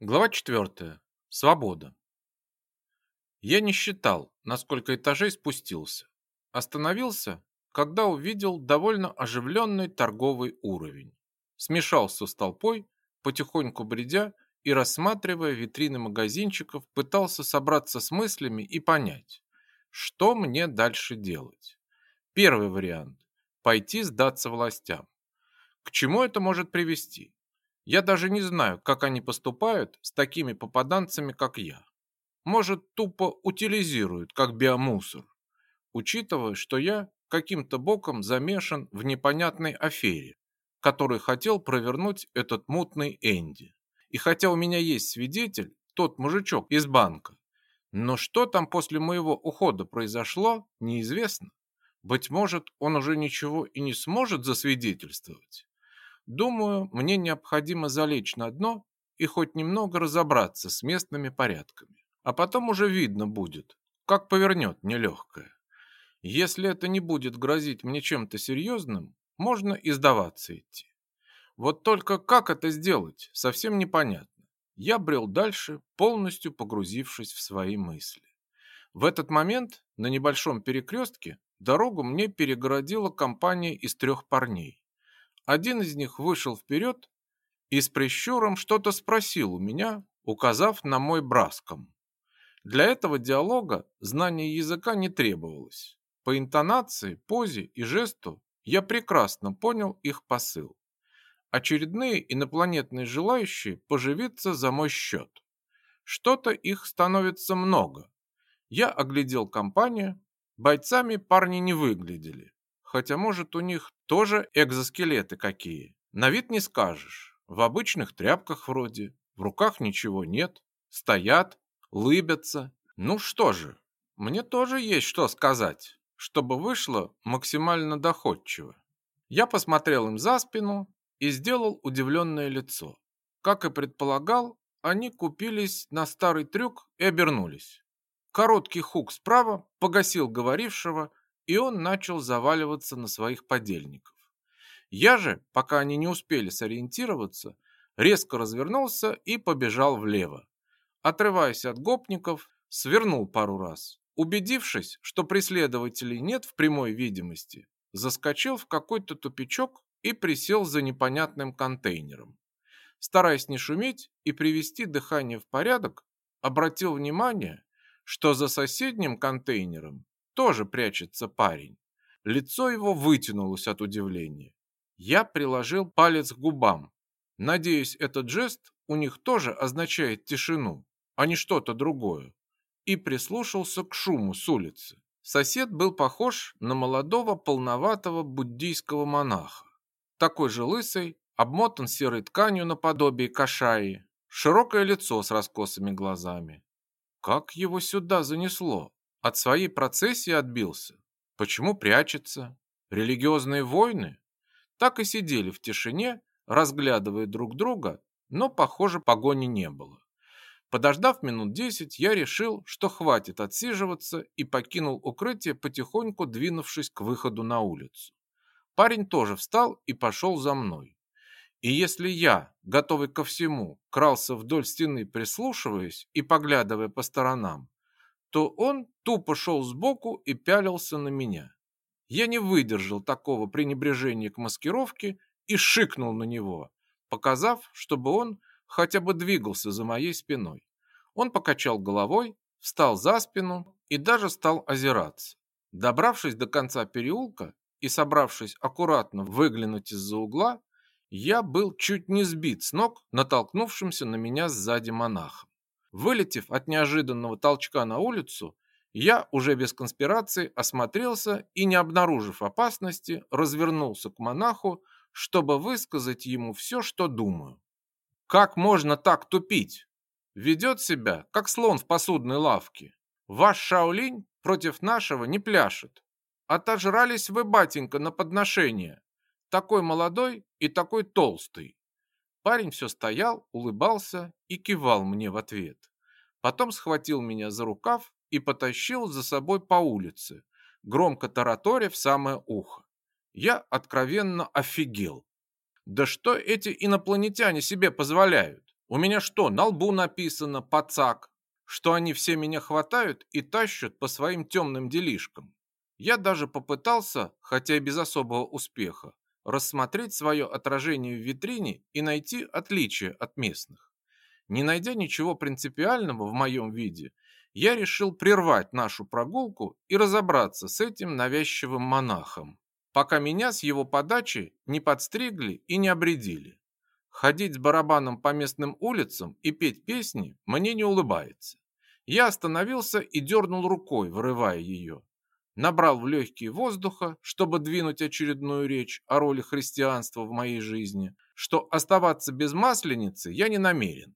Глава 4. Свобода. Я не считал, на сколько этажей спустился. Остановился, когда увидел довольно оживленный торговый уровень. Смешался с толпой, потихоньку бредя и рассматривая витрины магазинчиков, пытался собраться с мыслями и понять, что мне дальше делать. Первый вариант – пойти сдаться властям. К чему это может привести? Я даже не знаю, как они поступают с такими попаданцами, как я. Может, тупо утилизируют, как биомусор. Учитывая, что я каким-то боком замешан в непонятной афере, который хотел провернуть этот мутный Энди. И хотя у меня есть свидетель, тот мужичок из банка, но что там после моего ухода произошло, неизвестно. Быть может, он уже ничего и не сможет засвидетельствовать. Думаю, мне необходимо залечь на дно и хоть немного разобраться с местными порядками. А потом уже видно будет, как повернет нелегкое. Если это не будет грозить мне чем-то серьезным, можно и сдаваться идти. Вот только как это сделать, совсем непонятно. Я брел дальше, полностью погрузившись в свои мысли. В этот момент на небольшом перекрестке дорогу мне перегородила компания из трех парней. Один из них вышел вперед и с прищуром что-то спросил у меня, указав на мой браском. Для этого диалога знание языка не требовалось. По интонации, позе и жесту я прекрасно понял их посыл. Очередные инопланетные желающие поживиться за мой счет. Что-то их становится много. Я оглядел компанию, бойцами парни не выглядели. Хотя, может, у них тоже экзоскелеты какие. На вид не скажешь. В обычных тряпках вроде. В руках ничего нет. Стоят, лыбятся. Ну что же, мне тоже есть что сказать, чтобы вышло максимально доходчиво. Я посмотрел им за спину и сделал удивленное лицо. Как и предполагал, они купились на старый трюк и обернулись. Короткий хук справа погасил говорившего, и он начал заваливаться на своих подельников. Я же, пока они не успели сориентироваться, резко развернулся и побежал влево. Отрываясь от гопников, свернул пару раз. Убедившись, что преследователей нет в прямой видимости, заскочил в какой-то тупичок и присел за непонятным контейнером. Стараясь не шуметь и привести дыхание в порядок, обратил внимание, что за соседним контейнером тоже прячется парень. Лицо его вытянулось от удивления. Я приложил палец к губам. Надеюсь, этот жест у них тоже означает тишину, а не что-то другое. И прислушался к шуму с улицы. Сосед был похож на молодого полноватого буддийского монаха. Такой же лысый, обмотан серой тканью наподобие кашаи, широкое лицо с раскосыми глазами. Как его сюда занесло? От своей процессии отбился. Почему прячется? Религиозные войны? Так и сидели в тишине, разглядывая друг друга, но, похоже, погони не было. Подождав минут десять, я решил, что хватит отсиживаться и покинул укрытие, потихоньку двинувшись к выходу на улицу. Парень тоже встал и пошел за мной. И если я, готовый ко всему, крался вдоль стены, прислушиваясь и поглядывая по сторонам, то он тупо шел сбоку и пялился на меня. Я не выдержал такого пренебрежения к маскировке и шикнул на него, показав, чтобы он хотя бы двигался за моей спиной. Он покачал головой, встал за спину и даже стал озираться. Добравшись до конца переулка и собравшись аккуратно выглянуть из-за угла, я был чуть не сбит с ног натолкнувшимся на меня сзади монахом. Вылетев от неожиданного толчка на улицу, я уже без конспирации осмотрелся и, не обнаружив опасности, развернулся к монаху, чтобы высказать ему все, что думаю. Как можно так тупить? Ведет себя, как слон в посудной лавке. Ваш Шаолинь против нашего не пляшет. Отожрались вы, батенька, на подношение. Такой молодой и такой толстый. Парень все стоял, улыбался и кивал мне в ответ. Потом схватил меня за рукав и потащил за собой по улице, громко тараторя в самое ухо. Я откровенно офигел. Да что эти инопланетяне себе позволяют? У меня что, на лбу написано «пацак», что они все меня хватают и тащат по своим темным делишкам. Я даже попытался, хотя и без особого успеха, рассмотреть свое отражение в витрине и найти отличие от местных. Не найдя ничего принципиального в моем виде, я решил прервать нашу прогулку и разобраться с этим навязчивым монахом, пока меня с его подачи не подстригли и не обредили. Ходить с барабаном по местным улицам и петь песни мне не улыбается. Я остановился и дернул рукой, вырывая ее набрал в легкие воздуха, чтобы двинуть очередную речь о роли христианства в моей жизни, что оставаться без масленицы я не намерен.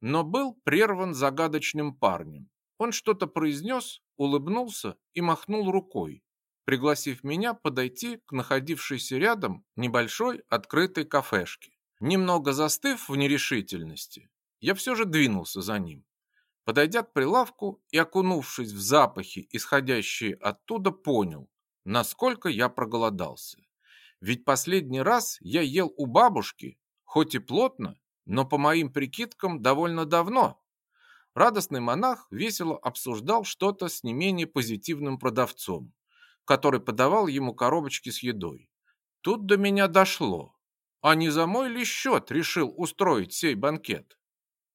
Но был прерван загадочным парнем. Он что-то произнес, улыбнулся и махнул рукой, пригласив меня подойти к находившейся рядом небольшой открытой кафешке. Немного застыв в нерешительности, я все же двинулся за ним. Подойдя к прилавку и окунувшись в запахи, исходящие оттуда, понял, насколько я проголодался. Ведь последний раз я ел у бабушки, хоть и плотно, но по моим прикидкам довольно давно. Радостный монах весело обсуждал что-то с не менее позитивным продавцом, который подавал ему коробочки с едой. Тут до меня дошло. А не за мой ли счет решил устроить сей банкет?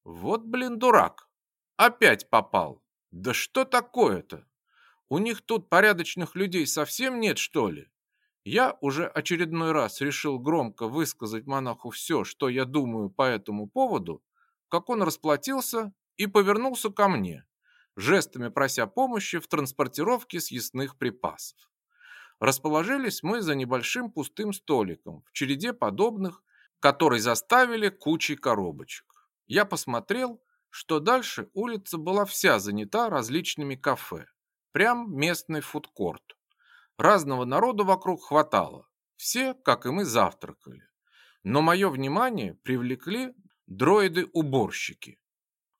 Вот, блин, дурак. Опять попал. Да что такое-то? У них тут порядочных людей совсем нет, что ли? Я уже очередной раз решил громко высказать монаху все, что я думаю по этому поводу, как он расплатился и повернулся ко мне, жестами прося помощи в транспортировке съестных припасов. Расположились мы за небольшим пустым столиком в череде подобных, который заставили кучей коробочек. Я посмотрел что дальше улица была вся занята различными кафе. Прям местный фудкорт. Разного народу вокруг хватало. Все, как и мы, завтракали. Но мое внимание привлекли дроиды-уборщики.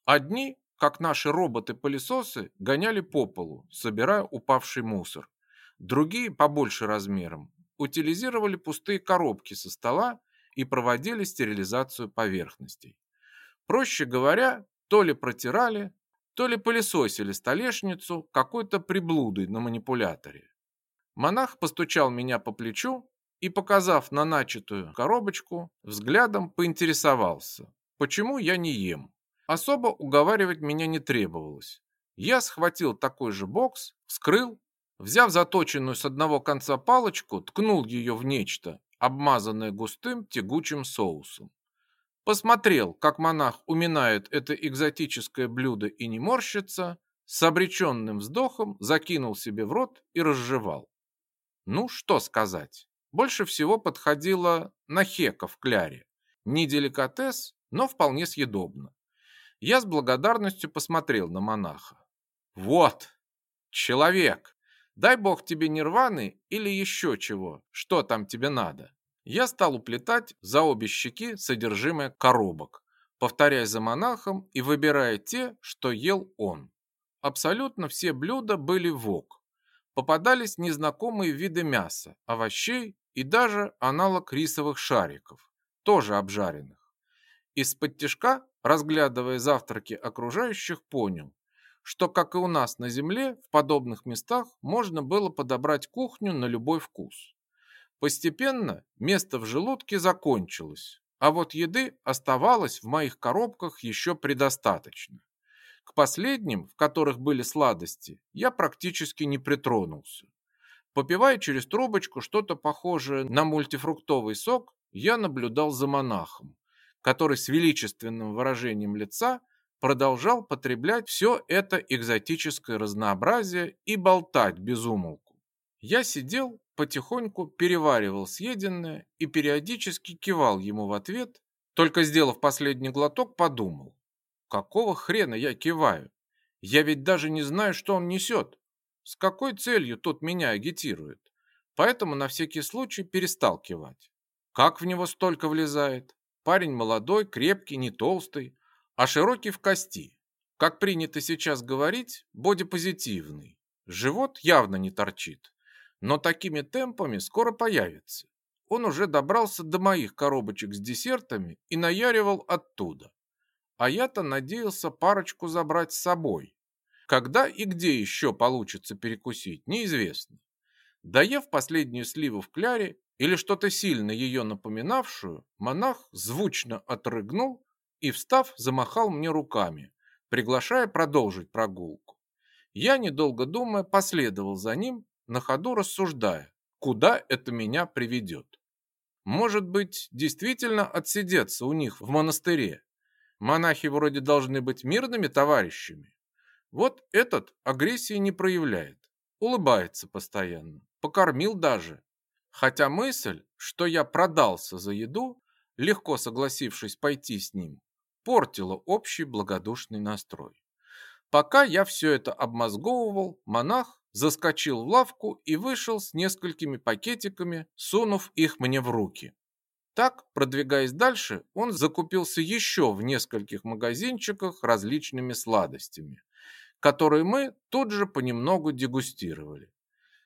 Одни, как наши роботы-пылесосы, гоняли по полу, собирая упавший мусор. Другие, побольше размером, утилизировали пустые коробки со стола и проводили стерилизацию поверхностей. Проще говоря, то ли протирали, то ли пылесосили столешницу какой-то приблудой на манипуляторе. Монах постучал меня по плечу и, показав на начатую коробочку, взглядом поинтересовался, почему я не ем. Особо уговаривать меня не требовалось. Я схватил такой же бокс, вскрыл, взяв заточенную с одного конца палочку, ткнул ее в нечто, обмазанное густым тягучим соусом. Посмотрел, как монах уминает это экзотическое блюдо и не морщится, с обреченным вздохом закинул себе в рот и разжевал. Ну, что сказать. Больше всего подходило на хека в кляре. Не деликатес, но вполне съедобно. Я с благодарностью посмотрел на монаха. Вот, человек, дай бог тебе нирваны или еще чего, что там тебе надо. Я стал уплетать за обе щеки содержимое коробок, повторяя за монахом и выбирая те, что ел он. Абсолютно все блюда были вок. Попадались незнакомые виды мяса, овощей и даже аналог рисовых шариков, тоже обжаренных. Из-под тяжка, разглядывая завтраки окружающих, понял, что, как и у нас на земле, в подобных местах можно было подобрать кухню на любой вкус. Постепенно место в желудке закончилось, а вот еды оставалось в моих коробках еще предостаточно. К последним, в которых были сладости, я практически не притронулся. Попивая через трубочку что-то похожее на мультифруктовый сок, я наблюдал за монахом, который с величественным выражением лица продолжал потреблять все это экзотическое разнообразие и болтать без умолку. Я сидел потихоньку переваривал съеденное и периодически кивал ему в ответ, только сделав последний глоток, подумал. Какого хрена я киваю? Я ведь даже не знаю, что он несет. С какой целью тот меня агитирует? Поэтому на всякий случай перестал кивать. Как в него столько влезает? Парень молодой, крепкий, не толстый, а широкий в кости. Как принято сейчас говорить, бодипозитивный. Живот явно не торчит но такими темпами скоро появится. Он уже добрался до моих коробочек с десертами и наяривал оттуда. а я-то надеялся парочку забрать с собой. Когда и где еще получится перекусить, неизвестно. Доев последнюю сливу в кляре или что-то сильно ее напоминавшую, монах звучно отрыгнул и, встав, замахал мне руками, приглашая продолжить прогулку. Я, недолго думая, последовал за ним, на ходу рассуждая, куда это меня приведет. Может быть, действительно отсидеться у них в монастыре. Монахи вроде должны быть мирными товарищами. Вот этот агрессии не проявляет, улыбается постоянно, покормил даже. Хотя мысль, что я продался за еду, легко согласившись пойти с ним, портила общий благодушный настрой. Пока я все это обмозговывал, монах заскочил в лавку и вышел с несколькими пакетиками, сунув их мне в руки. Так, продвигаясь дальше, он закупился еще в нескольких магазинчиках различными сладостями, которые мы тут же понемногу дегустировали.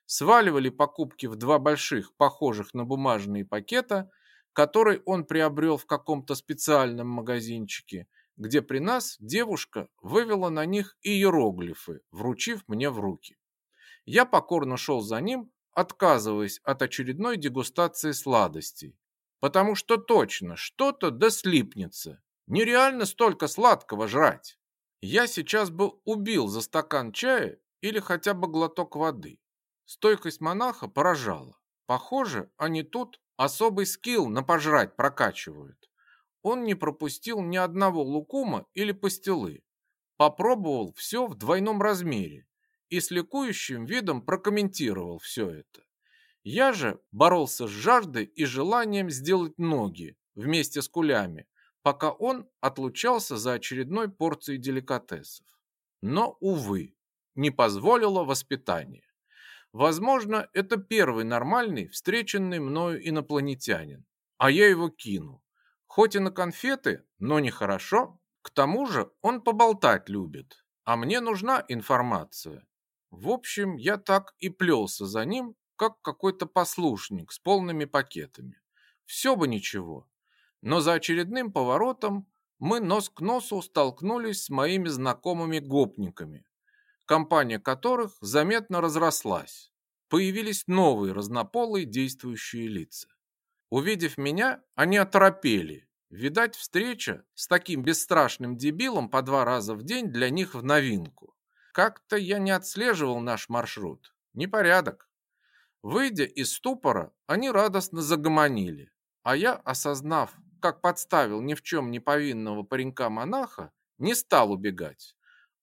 Сваливали покупки в два больших, похожих на бумажные пакета, которые он приобрел в каком-то специальном магазинчике, где при нас девушка вывела на них иероглифы, вручив мне в руки. Я покорно шел за ним, отказываясь от очередной дегустации сладостей. Потому что точно что-то да слипнется. Нереально столько сладкого жрать. Я сейчас бы убил за стакан чая или хотя бы глоток воды. Стойкость монаха поражала. Похоже, они тут особый скилл на пожрать прокачивают. Он не пропустил ни одного лукума или пастилы. Попробовал все в двойном размере и с ликующим видом прокомментировал все это. Я же боролся с жаждой и желанием сделать ноги вместе с кулями, пока он отлучался за очередной порцией деликатесов. Но, увы, не позволило воспитание. Возможно, это первый нормальный, встреченный мною инопланетянин, а я его кину. Хоть и на конфеты, но нехорошо. К тому же он поболтать любит, а мне нужна информация. В общем, я так и плелся за ним, как какой-то послушник с полными пакетами. Все бы ничего. Но за очередным поворотом мы нос к носу столкнулись с моими знакомыми гопниками, компания которых заметно разрослась. Появились новые разнополые действующие лица. Увидев меня, они оторопели. Видать, встреча с таким бесстрашным дебилом по два раза в день для них в новинку. Как-то я не отслеживал наш маршрут. Непорядок. Выйдя из ступора, они радостно загомонили. А я, осознав, как подставил ни в чем не повинного паренька-монаха, не стал убегать,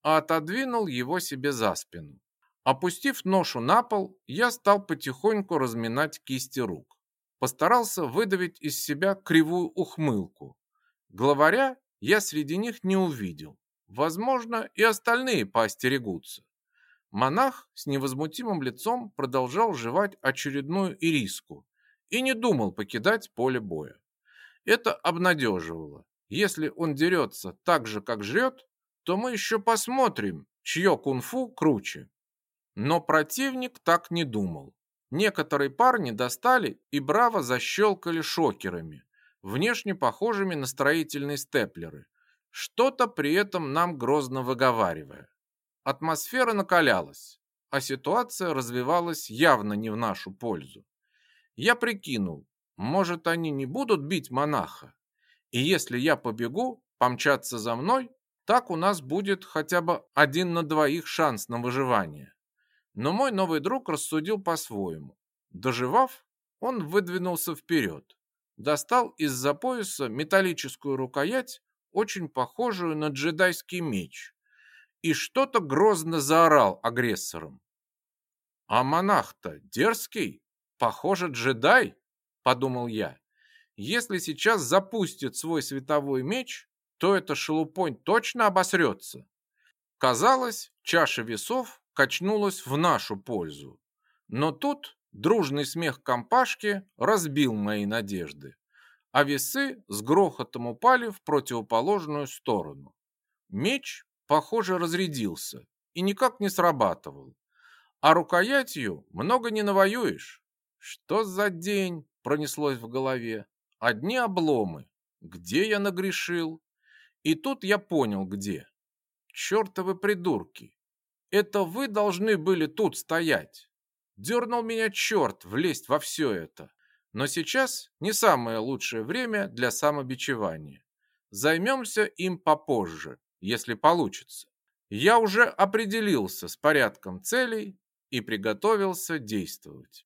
а отодвинул его себе за спину. Опустив ношу на пол, я стал потихоньку разминать кисти рук. Постарался выдавить из себя кривую ухмылку. Главаря я среди них не увидел, Возможно, и остальные поостерегутся. Монах с невозмутимым лицом продолжал жевать очередную ириску и не думал покидать поле боя. Это обнадеживало. Если он дерется так же, как жрет, то мы еще посмотрим, чье кунг-фу круче. Но противник так не думал. Некоторые парни достали и браво защелкали шокерами, внешне похожими на строительные степлеры, что-то при этом нам грозно выговаривая. Атмосфера накалялась, а ситуация развивалась явно не в нашу пользу. Я прикинул, может, они не будут бить монаха, и если я побегу, помчаться за мной, так у нас будет хотя бы один на двоих шанс на выживание. Но мой новый друг рассудил по-своему. Доживав, он выдвинулся вперед, достал из-за пояса металлическую рукоять очень похожую на джедайский меч, и что-то грозно заорал агрессором. «А монах-то дерзкий, похоже, джедай», — подумал я. «Если сейчас запустит свой световой меч, то эта шелупонь точно обосрется». Казалось, чаша весов качнулась в нашу пользу. Но тут дружный смех компашки разбил мои надежды а весы с грохотом упали в противоположную сторону. Меч, похоже, разрядился и никак не срабатывал. А рукоятью много не навоюешь. Что за день пронеслось в голове? Одни обломы. Где я нагрешил? И тут я понял, где. Чертовы придурки. Это вы должны были тут стоять. Дернул меня черт влезть во все это. Но сейчас не самое лучшее время для самобичевания. Займемся им попозже, если получится. Я уже определился с порядком целей и приготовился действовать.